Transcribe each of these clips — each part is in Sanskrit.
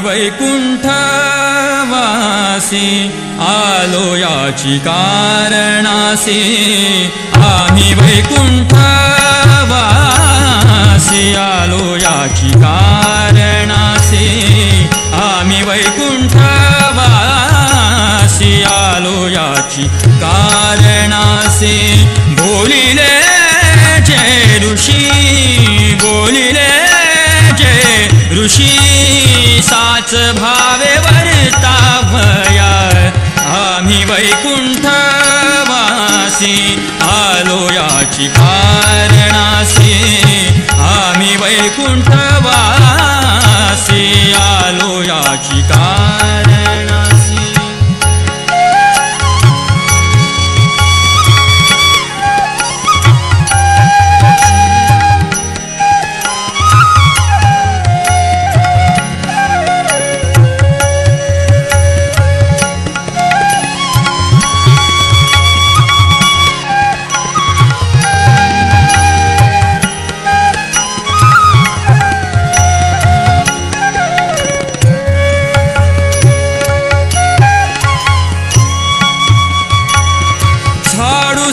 वैकुंठवासी आलो याची कारणासी, आम्ही वैकुंठवासी आलो याची कारणासी, आम्ही वैकुंठवासी आलो याची कारणासी. बोलिले जय ऋषी, बोलिले जय ऋषी. भावे वर्ता भया आम्ही वैकुंठवासी आलो याची कारणासी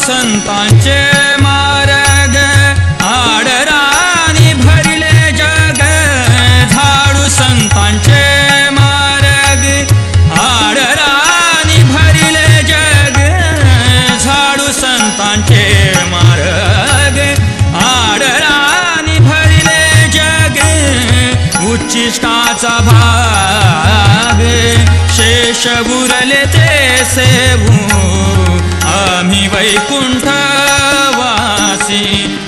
संतांचे मार्ग आडरानी भरले जग झाडू संतांचे मार्ग आडरानी भरले जग झाडू संतांचे मार्ग आडरानी भरले जग उच्चिष्टाचा भाग शेष उरले ते सेवू वैकुंठवासी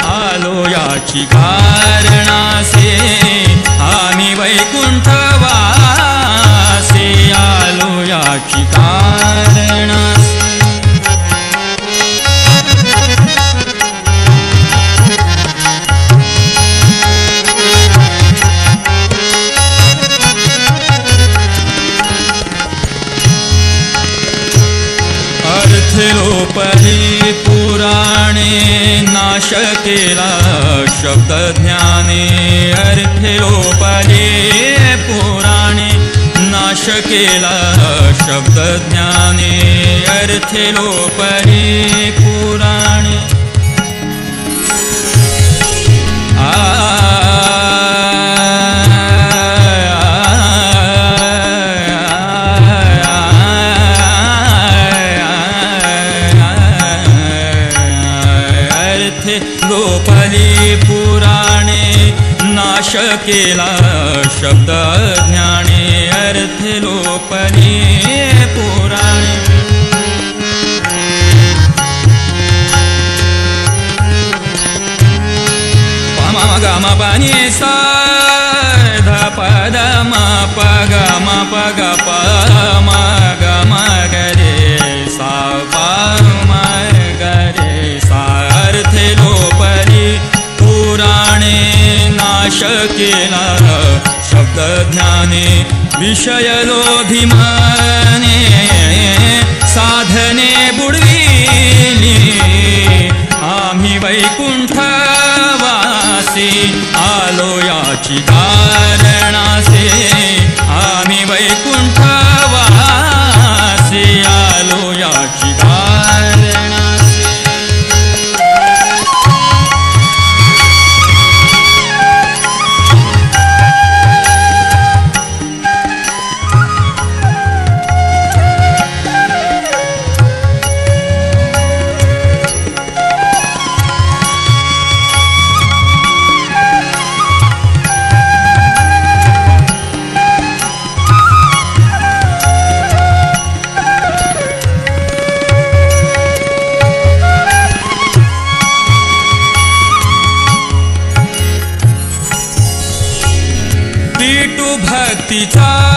आलो याची कारणासे अर्थलोपही पुराणे नाश केला शब्द ज्ञाने अर्थलोपही पुराणे नाश केला शब्द ज्ञाने अर्थलोपही पुराणे नाश केला शब्द ज्ञाने अर्थे लोपली पुराणे। पम गम पनि सा ध पद म प ग म प ग प ज्ञाने teacher.